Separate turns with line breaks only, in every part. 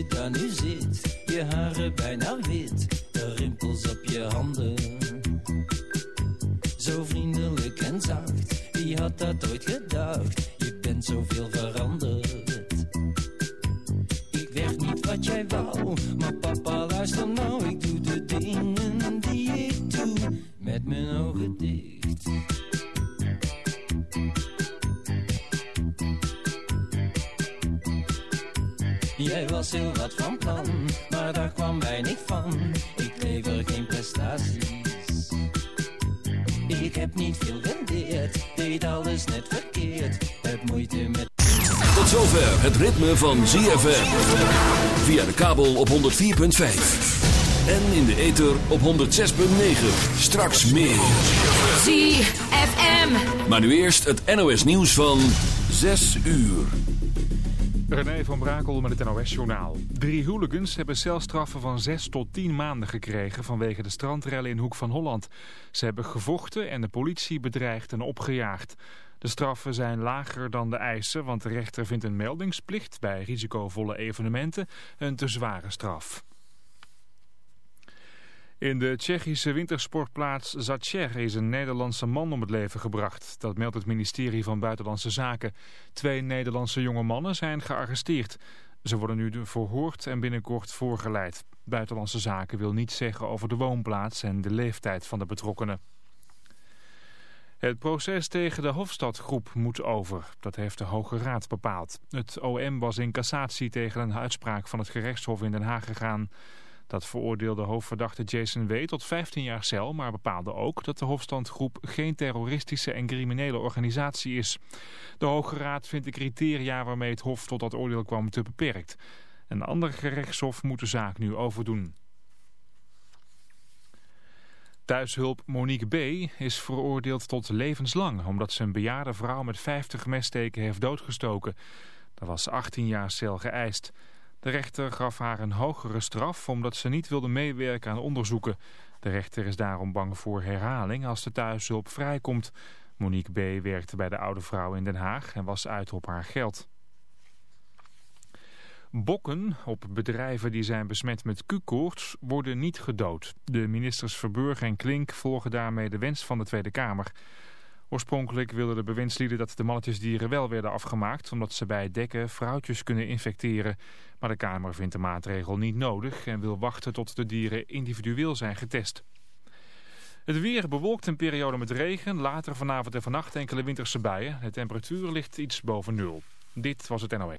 Je daar nu zit, je haren bijna wit,
ritme van ZFM. Via de kabel op 104.5. En in de ether op 106.9. Straks meer.
ZFM.
Maar nu eerst het NOS nieuws van 6 uur.
René van Brakel met het NOS-journaal. Drie hooligans hebben celstraffen van 6 tot 10 maanden gekregen vanwege de strandrellen in Hoek van Holland. Ze hebben gevochten en de politie bedreigd en opgejaagd. De straffen zijn lager dan de eisen, want de rechter vindt een meldingsplicht bij risicovolle evenementen een te zware straf. In de Tsjechische wintersportplaats Zacher is een Nederlandse man om het leven gebracht. Dat meldt het ministerie van Buitenlandse Zaken. Twee Nederlandse jonge mannen zijn gearresteerd. Ze worden nu verhoord en binnenkort voorgeleid. Buitenlandse Zaken wil niets zeggen over de woonplaats en de leeftijd van de betrokkenen. Het proces tegen de Hofstadgroep moet over. Dat heeft de Hoge Raad bepaald. Het OM was in cassatie tegen een uitspraak van het gerechtshof in Den Haag gegaan. Dat veroordeelde hoofdverdachte Jason W. tot 15 jaar cel, maar bepaalde ook dat de Hofstandgroep geen terroristische en criminele organisatie is. De Hoge Raad vindt de criteria waarmee het Hof tot dat oordeel kwam te beperkt. Een ander gerechtshof moet de zaak nu overdoen. Thuishulp Monique B. is veroordeeld tot levenslang... omdat ze een bejaarde vrouw met 50 messteken heeft doodgestoken. Dat was 18 jaar cel geëist. De rechter gaf haar een hogere straf omdat ze niet wilde meewerken aan onderzoeken. De rechter is daarom bang voor herhaling als de thuishulp vrijkomt. Monique B. werkte bij de oude vrouw in Den Haag en was uit op haar geld. Bokken op bedrijven die zijn besmet met Q-koorts worden niet gedood. De ministers Verburg en Klink volgen daarmee de wens van de Tweede Kamer. Oorspronkelijk wilden de bewindslieden dat de mannetjesdieren wel werden afgemaakt... omdat ze bij het dekken vrouwtjes kunnen infecteren. Maar de Kamer vindt de maatregel niet nodig... en wil wachten tot de dieren individueel zijn getest. Het weer bewolkt een periode met regen. Later vanavond en vannacht enkele winterse buien. De temperatuur ligt iets boven nul. Dit was het NOE.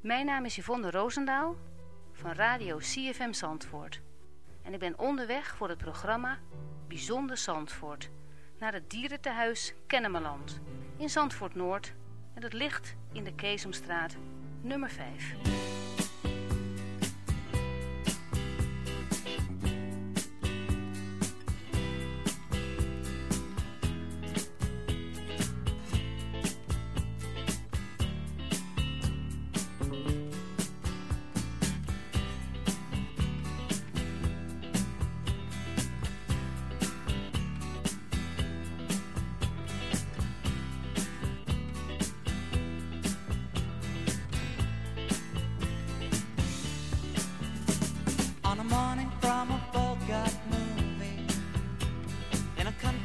Mijn naam is Yvonne Roosendaal van Radio CFM Zandvoort. En ik ben onderweg voor het programma Bijzonder Zandvoort. Naar het dierentehuis Kennemerland in Zandvoort Noord. En dat ligt in de Keesomstraat nummer 5.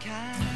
kind.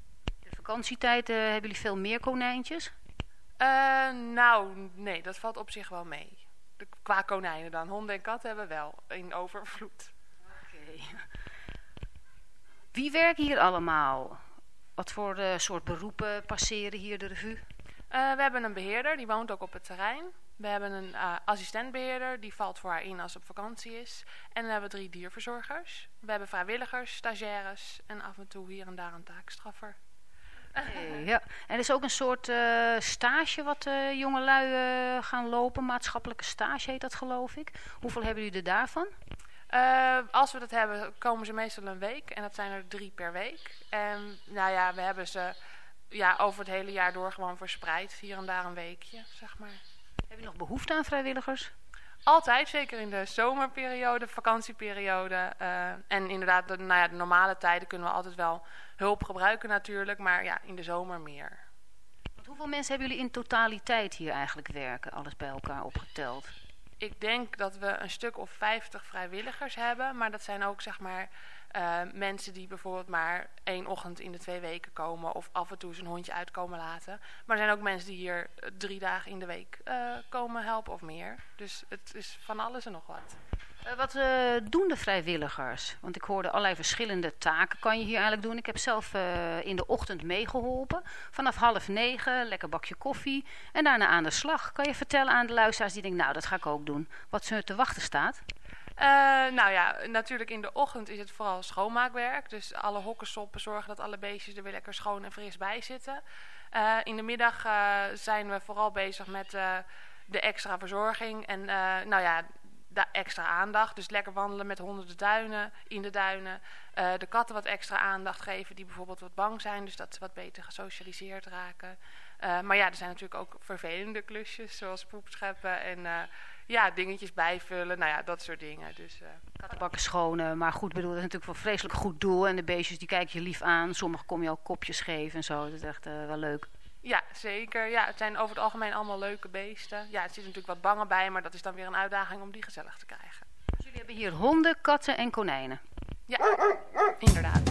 vakantietijd uh, hebben jullie veel meer konijntjes?
Uh, nou, nee, dat valt op zich wel mee. De, qua konijnen dan. Honden en katten hebben we wel in overvloed. Oké. Okay.
Wie werken hier allemaal? Wat voor uh, soort beroepen passeren hier de revue?
we hebben een beheerder, die woont ook op het terrein. We hebben een uh, assistentbeheerder, die valt voor haar in als ze op vakantie is. En dan hebben we drie dierverzorgers. We hebben vrijwilligers, stagiaires en af en toe hier en daar een taakstraffer.
Ja, en er is ook een soort uh, stage wat uh, jongelui uh, gaan lopen. Maatschappelijke stage heet dat geloof ik. Hoeveel hebben jullie er daarvan?
als we dat hebben, komen ze meestal een week. En dat zijn er drie per week. En nou ja, we hebben ze ja, over het hele jaar door gewoon verspreid. Hier en daar een weekje, zeg maar.
Heb je nog behoefte aan vrijwilligers?
Altijd, zeker in de zomerperiode, vakantieperiode. en inderdaad, de, nou ja, de normale tijden kunnen we altijd wel hulp gebruiken natuurlijk, maar ja, in de zomer meer.
Want hoeveel mensen hebben jullie in totaliteit hier eigenlijk werken, alles bij elkaar opgeteld?
Ik denk dat we een stuk of 50 vrijwilligers hebben, maar dat zijn ook zeg maar uh, mensen die bijvoorbeeld maar één ochtend in de twee weken komen of af en toe zijn hondje uitkomen laten. Maar er zijn ook mensen die hier eh, drie dagen in de week uh, komen helpen of meer. Dus het is van alles en nog wat.
Uh, wat doen de vrijwilligers? Want ik hoorde allerlei verschillende taken kan je hier eigenlijk doen. Ik heb zelf in de ochtend meegeholpen. Vanaf half negen, lekker bakje koffie en daarna aan de slag. Kan je vertellen aan de luisteraars die denken, nou dat ga ik ook doen. Wat ze te wachten staat?
Nou ja, natuurlijk in de ochtend is het vooral schoonmaakwerk. Dus alle hokken soppen, zorgen dat alle beestjes er weer lekker schoon en fris bij zitten. In de middag zijn we vooral bezig met de extra verzorging. En nou ja, extra aandacht. Dus lekker wandelen met honderden duinen, in de duinen. de katten wat extra aandacht geven die bijvoorbeeld wat bang zijn. Dus dat ze wat beter gesocialiseerd raken. maar ja, er zijn natuurlijk ook vervelende klusjes, zoals poep scheppen en ja, dingetjes bijvullen. Nou ja, dat soort dingen. Dus,
Kattenbakken schonen. Maar goed, bedoel, dat is natuurlijk voor vreselijk goed doel. En de beestjes die kijken je lief aan. Sommigen kom je ook kopjes geven en zo. Dat is echt wel leuk.
Ja, zeker. Ja, het zijn over het algemeen allemaal leuke beesten. Ja, er zit natuurlijk wat bangen bij, maar dat is dan weer een uitdaging om die gezellig te krijgen.
Dus jullie hebben hier honden, katten en konijnen.
Ja, inderdaad.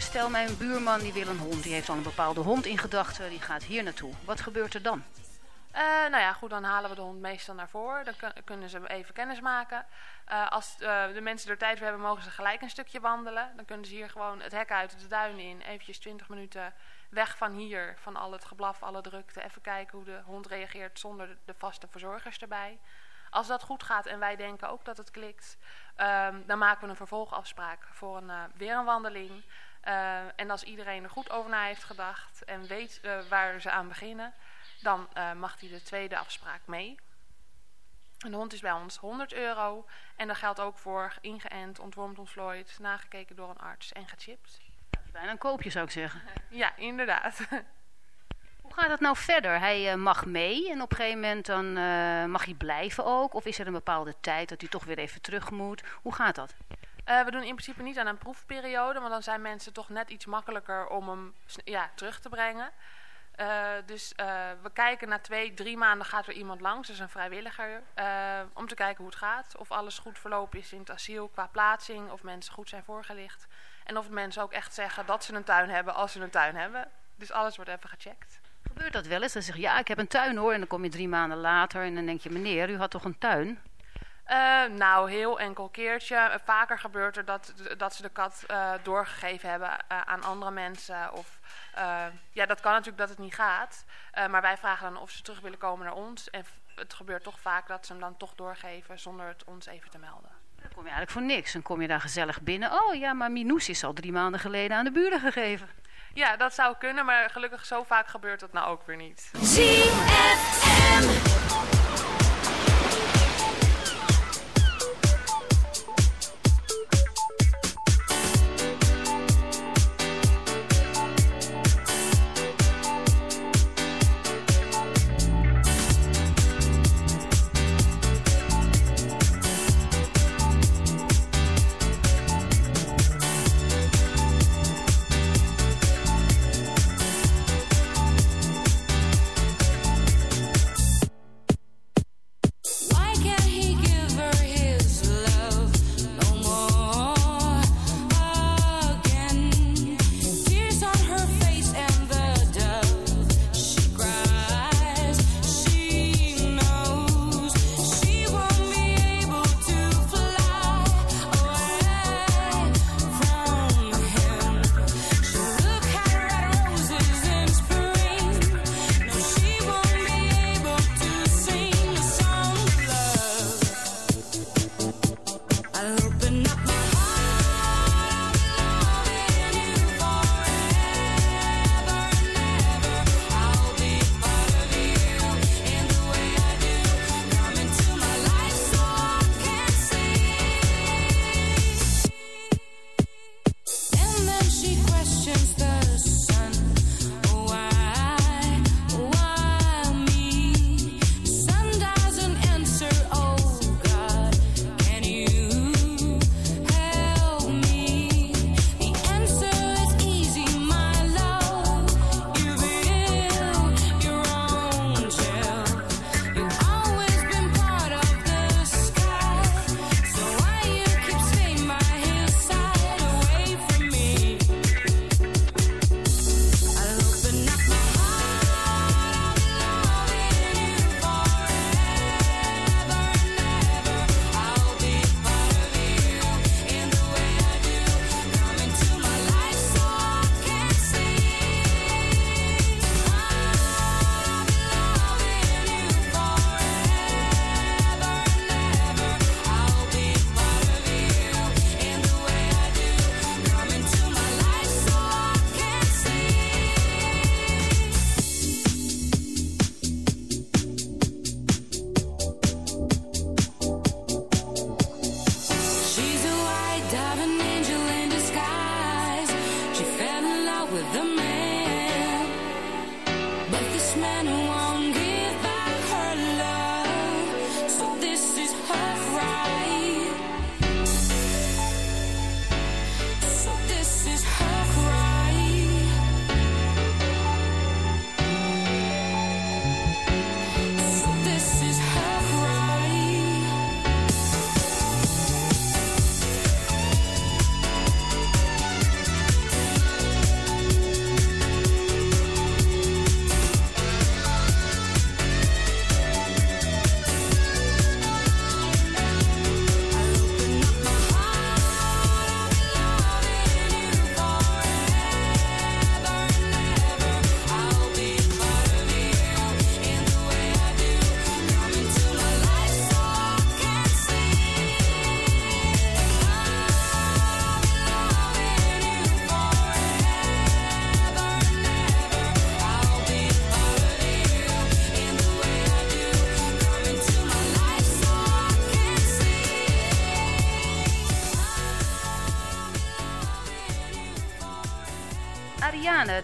Stel mijn buurman die wil een hond. Die heeft al een bepaalde hond in gedachten. Die gaat hier naartoe. Wat gebeurt er dan?
Uh, nou ja, goed, dan halen we de hond meestal naar voren. Dan kunnen ze even kennis maken. Uh, als uh, de mensen er tijd voor hebben, mogen ze gelijk een stukje wandelen. Dan kunnen ze hier gewoon het hek uit, de duin in. Eventjes 20 minuten weg van hier, van al het geblaf, alle drukte. Even kijken hoe de hond reageert zonder de vaste verzorgers erbij. Als dat goed gaat en wij denken ook dat het klikt, um, dan maken we een vervolgafspraak voor een, weer een wandeling. Uh, en als iedereen er goed over na heeft gedacht en weet uh, waar ze aan beginnen, dan mag hij de tweede afspraak mee. Een hond is bij ons 100 euro en dat geldt ook voor ingeënt, ontwormd, ontvlooid, nagekeken door een arts en gechipt.
Bijna een koopje zou ik zeggen.
ja, inderdaad.
Hoe gaat het nou verder? Hij mag mee en op een gegeven moment dan mag hij blijven ook? Of is er een bepaalde tijd dat hij toch weer even terug moet? Hoe gaat dat?
Uh, we doen in principe niet aan een proefperiode, want dan zijn mensen toch net iets makkelijker om hem ja, terug te brengen. dus we kijken na twee, drie maanden gaat er iemand langs, dus een vrijwilliger, om te kijken hoe het gaat. Of alles goed verlopen is in het asiel qua plaatsing, of mensen goed zijn voorgelicht. En of mensen ook echt zeggen dat ze een tuin hebben als ze een tuin hebben. Dus alles wordt even gecheckt.
Gebeurt dat wel eens? Dan zeg je, ja, ik heb een tuin hoor. En dan kom je drie maanden later en dan denk je, meneer, u had toch een tuin?
Uh, nou, heel enkel keertje. Vaker gebeurt er dat, dat ze de kat uh, doorgegeven hebben uh, aan andere mensen. Of ja, dat kan natuurlijk dat het niet gaat. maar wij vragen dan of ze terug willen komen naar ons. En het gebeurt toch vaak dat ze hem dan toch doorgeven zonder het ons even te melden.
Dan kom je eigenlijk voor niks. Dan kom je daar gezellig binnen. Oh ja, maar Minoes is al drie maanden geleden aan de buren gegeven.
Ja, dat zou kunnen, maar gelukkig zo vaak gebeurt dat nou ook weer niet.
ZFM.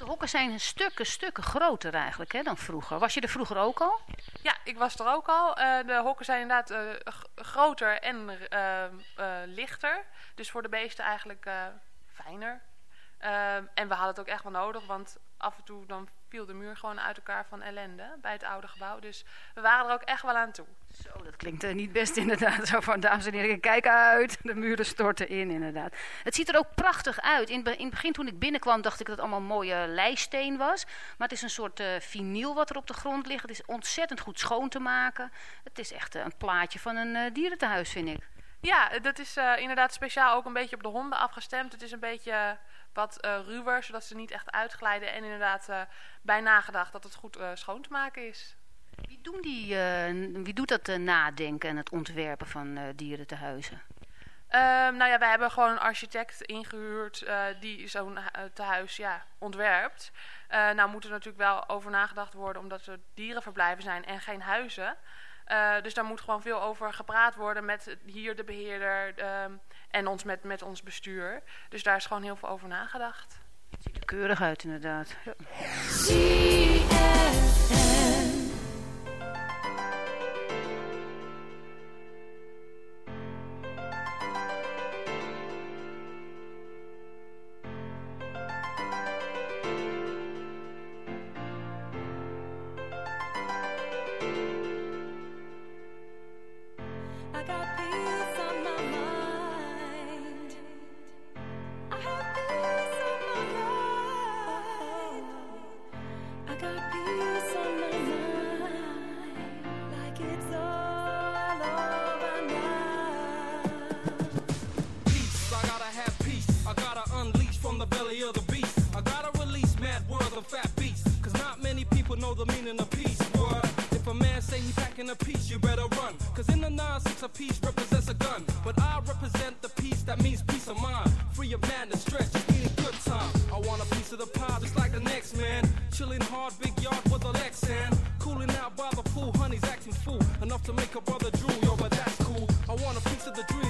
De hokken zijn stukken, stukken groter eigenlijk hè, dan vroeger. Was je er vroeger ook al?
Ja, ik was er ook al. Eh, de hokken zijn inderdaad eh, groter en eh, lichter. Dus voor de beesten eigenlijk fijner. Eh, en we hadden het ook echt wel nodig, want af en toe dan viel de muur gewoon uit elkaar van ellende bij het oude gebouw. Dus we waren er ook echt wel aan toe.
Zo, dat klinkt eh, niet best inderdaad. Zo van, dames en heren, kijk uit. De muren storten in inderdaad. Het ziet er ook prachtig uit. In, in het begin toen ik binnenkwam dacht ik dat het allemaal mooie leisteen was. Maar het is een soort eh vinyl wat er op de grond ligt. Het is ontzettend goed schoon te maken. Het is echt eh, een plaatje van een eh, dierentehuis vind ik.
Ja, dat is inderdaad speciaal ook een beetje op de honden afgestemd. Het is een beetje wat ruwer, zodat ze niet echt uitglijden. En inderdaad bij nagedacht dat het goed schoon te maken is.
Wie, doen die, eh, wie doet dat eh, nadenken en het ontwerpen van eh dierentehuizen?
Ehm, nou ja, wij hebben gewoon een architect ingehuurd eh, die zo'n eh, tehuis ja, ontwerpt. Eh, nou moet er natuurlijk wel over nagedacht worden omdat er dierenverblijven zijn en geen huizen. Eh, dus daar moet gewoon veel over gepraat worden met hier de beheerder ehm, en ons met, met ons bestuur. Dus daar is gewoon heel veel over nagedacht.
Ziet er keurig uit inderdaad. Ja.
I
want a piece of the dream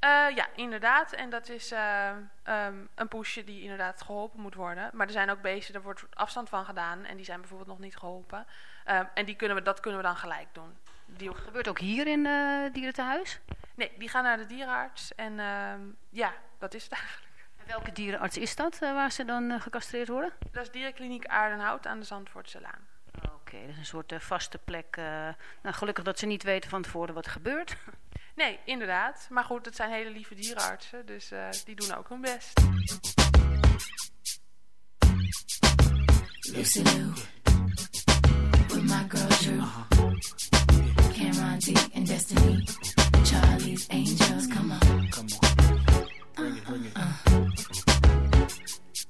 Eh, ja, inderdaad. En dat is eh, ehm, een poesje die inderdaad geholpen moet worden. Maar er zijn ook beesten, daar wordt afstand van gedaan. En die zijn bijvoorbeeld nog niet geholpen. Ehm, en die kunnen we, dat kunnen we dan gelijk doen. Die...
Gebeurt ook hier in uh, dierentehuis?
Nee, die gaan naar de dierenarts. En ehm, ja, dat is het eigenlijk.
En welke dierenarts is dat waar ze dan gecastreerd worden?
Dat is dierenkliniek Aardenhout aan de Zandvoortse Laan.
Oké, okay, dat is een soort vaste plek. Nou, gelukkig dat ze niet weten van tevoren wat er gebeurt.
Nee, inderdaad. Maar goed, het zijn hele lieve dierenartsen, dus uh, die doen ook hun best.
Lucy Lou, with my girl Drew, Cameron D and Destiny, Charlie's Angels, come on.
Come on.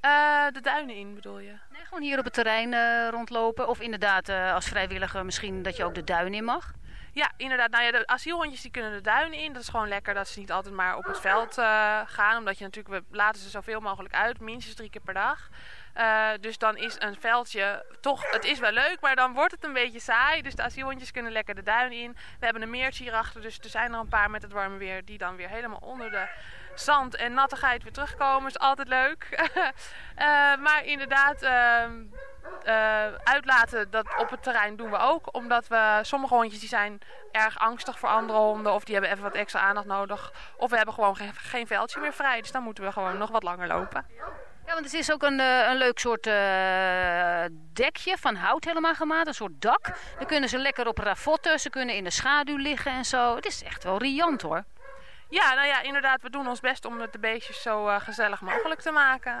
Eh, de duinen in bedoel je?
Nee, gewoon hier op het terrein eh, rondlopen. Of inderdaad eh, als vrijwilliger misschien dat je ook de duin in mag.
Ja, inderdaad. Nou ja, de asielhondjes die kunnen de duinen in. Dat is gewoon lekker dat ze niet altijd maar op het veld gaan. Omdat je natuurlijk, we laten ze zoveel mogelijk uit. Minstens drie keer per dag. Dus dan is een veldje toch, het is wel leuk, maar dan wordt het een beetje saai. Dus de asielhondjes kunnen lekker de duin in. We hebben een meertje hierachter, dus er zijn er een paar met het warme weer die dan weer helemaal onder de zand en nattigheid weer terugkomen. Is altijd leuk. Eh, maar inderdaad, ehm, eh, uitlaten dat op het terrein doen we ook. Omdat we sommige hondjes die zijn erg angstig voor andere honden. Of die hebben even wat extra aandacht nodig. Of we hebben gewoon geen, veldje meer vrij. Dus dan moeten we gewoon nog wat langer lopen.
Ja, want het is ook een, eh, een leuk soort dekje van hout helemaal gemaakt. Een soort dak. Dan kunnen ze lekker op ravotten. Ze kunnen in de schaduw liggen en zo. Het is echt wel riant hoor.
Ja, nou ja, inderdaad. We doen ons best om het de beestjes zo eh, gezellig mogelijk te maken.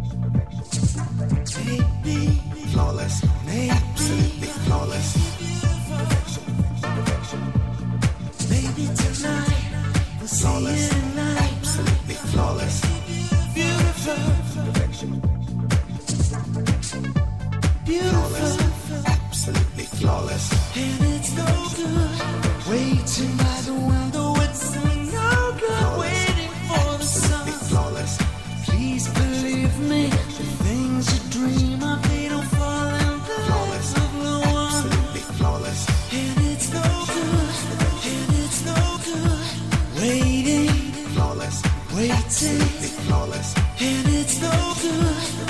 Beautiful, flawless, absolutely flawless. And it's no good Waiting. Absolutely flawless. And it's no good,